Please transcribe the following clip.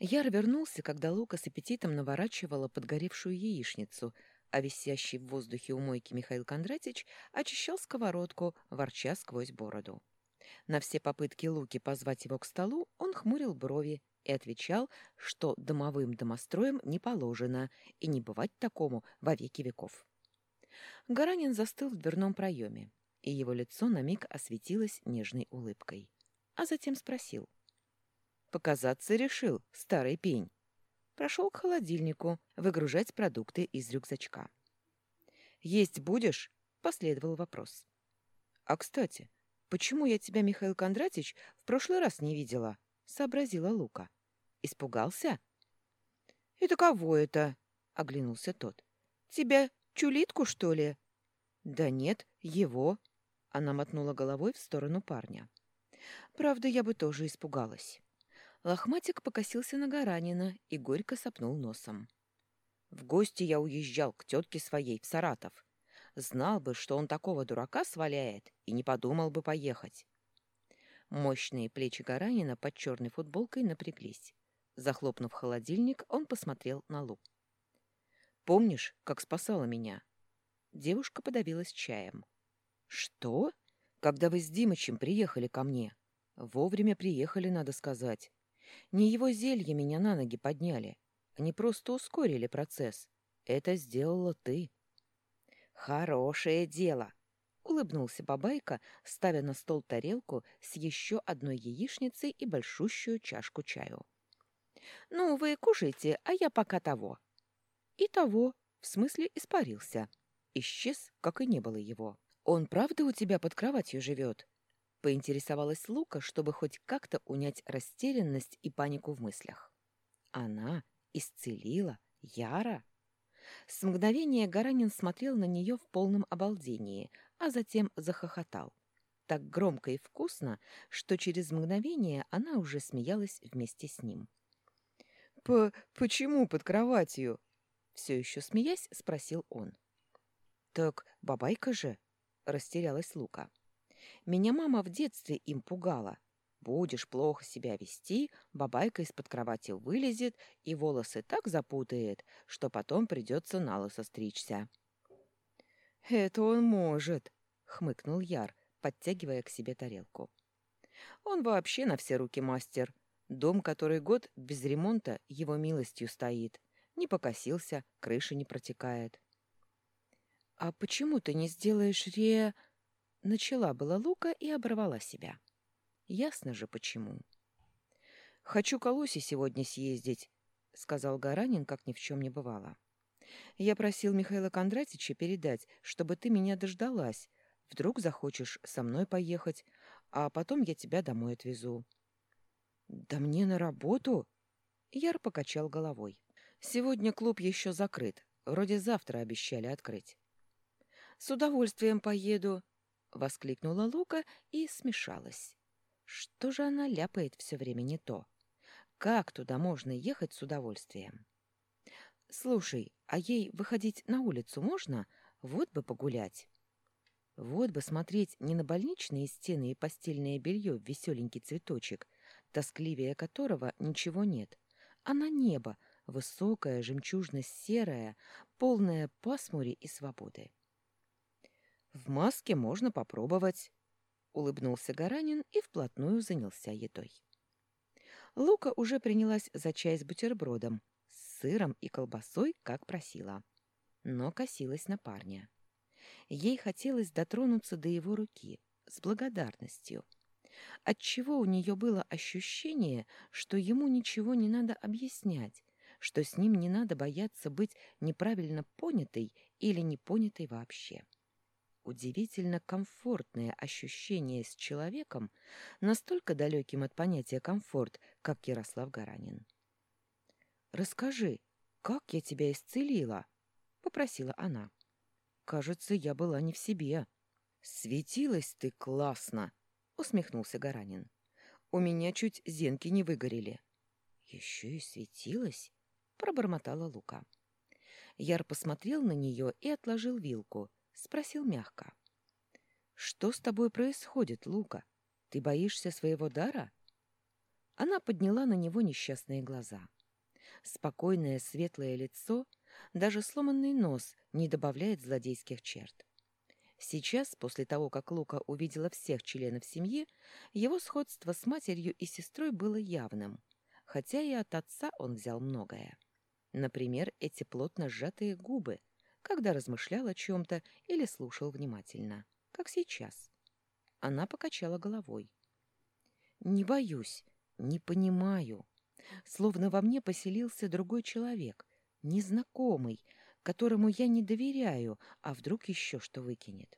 Яр вернулся, когда Лука с аппетитом наворачивала подгоревшую яичницу, а висящий в воздухе у мойки Михаил Кондратич очищал сковородку, ворча сквозь бороду. На все попытки Луки позвать его к столу он хмурил брови и отвечал, что домовым домостроем не положено и не бывать такому во веки веков. Гаранин застыл в дверном проеме, и его лицо на миг осветилось нежной улыбкой, а затем спросил. «Показаться решил, старый пень». Прошел к холодильнику выгружать продукты из рюкзачка. «Есть будешь?» — последовал вопрос. «А, кстати, почему я тебя, Михаил Кондратич, в прошлый раз не видела?» — сообразила Лука. «Испугался?» «Это кого это?» — оглянулся тот. «Тебя чулитку, что ли?» «Да нет, его». Она мотнула головой в сторону парня. «Правда, я бы тоже испугалась». Лохматик покосился на Гаранина и горько сопнул носом. В гости я уезжал к тетке своей в Саратов. Знал бы, что он такого дурака сваляет, и не подумал бы поехать. Мощные плечи Гаранина под черной футболкой напряглись. Захлопнув холодильник, он посмотрел на Лу. «Помнишь, как спасала меня?» Девушка подавилась чаем. «Что? Когда вы с Димычем приехали ко мне?» «Вовремя приехали, надо сказать. Не его зелья меня на ноги подняли. Они просто ускорили процесс. Это сделала ты. Хорошее дело, улыбнулся Бабайка, ставя на стол тарелку с еще одной яичницей и большущую чашку чаю. Ну, вы кушайте, а я пока того. И того, в смысле, испарился. Исчез, как и не было его. Он правда у тебя под кроватью живет? Поинтересовалась Лука, чтобы хоть как-то унять растерянность и панику в мыслях. Она исцелила Яра? С мгновения Гаранин смотрел на нее в полном обалдении, а затем захохотал. Так громко и вкусно, что через мгновение она уже смеялась вместе с ним. «П «Почему под кроватью?» Все еще смеясь, спросил он. «Так бабайка же!» — растерялась Лука. Меня мама в детстве им пугала. Будешь плохо себя вести, бабайка из-под кровати вылезет и волосы так запутает, что потом придется на лысо стричься. «Это он может», — хмыкнул Яр, подтягивая к себе тарелку. «Он вообще на все руки мастер. Дом, который год без ремонта, его милостью стоит. Не покосился, крыша не протекает». «А почему ты не сделаешь ре...» Начала была Лука и оборвала себя. Ясно же почему. «Хочу к Алосе сегодня съездить», — сказал Гаранин, как ни в чем не бывало. «Я просил Михаила Кондратича передать, чтобы ты меня дождалась. Вдруг захочешь со мной поехать, а потом я тебя домой отвезу». «Да мне на работу?» Яр покачал головой. «Сегодня клуб еще закрыт. Вроде завтра обещали открыть». «С удовольствием поеду», — воскликнула Лука и смешалась. Что же она ляпает все время не то? Как туда можно ехать с удовольствием? Слушай, а ей выходить на улицу можно? Вот бы погулять. Вот бы смотреть не на больничные стены и постельное белье в веселенький цветочек, тоскливее которого ничего нет, а на небо, высокое, жемчужно-серое, полное пасмури и свободы. В маске можно попробовать, улыбнулся Гаранин и вплотную занялся едой. Лука уже принялась за чай с бутербродом, с сыром и колбасой, как просила, но косилась на парня. Ей хотелось дотронуться до его руки с благодарностью, отчего у нее было ощущение, что ему ничего не надо объяснять, что с ним не надо бояться быть неправильно понятой или не понятой вообще удивительно комфортное ощущение с человеком, настолько далеким от понятия «комфорт», как Ярослав Гаранин. «Расскажи, как я тебя исцелила?» — попросила она. «Кажется, я была не в себе». «Светилась ты классно!» — усмехнулся Гаранин. «У меня чуть зенки не выгорели». «Еще и светилась?» — пробормотала Лука. Яр посмотрел на нее и отложил вилку — Спросил мягко. «Что с тобой происходит, Лука? Ты боишься своего дара?» Она подняла на него несчастные глаза. Спокойное светлое лицо, даже сломанный нос не добавляет злодейских черт. Сейчас, после того, как Лука увидела всех членов семьи, его сходство с матерью и сестрой было явным, хотя и от отца он взял многое. Например, эти плотно сжатые губы, когда размышлял о чем-то или слушал внимательно, как сейчас. Она покачала головой. «Не боюсь, не понимаю. Словно во мне поселился другой человек, незнакомый, которому я не доверяю, а вдруг еще что выкинет.